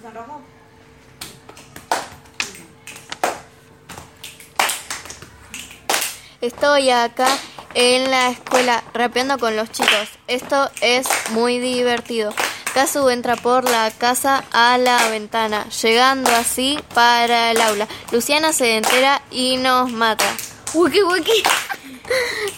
Pues San Rojo? Estoy acá en la escuela rapeando con los chicos. Esto es muy divertido. Casu entra por la casa a la ventana, llegando así para el aula. Luciana se entera y nos mata. Wiki wiki.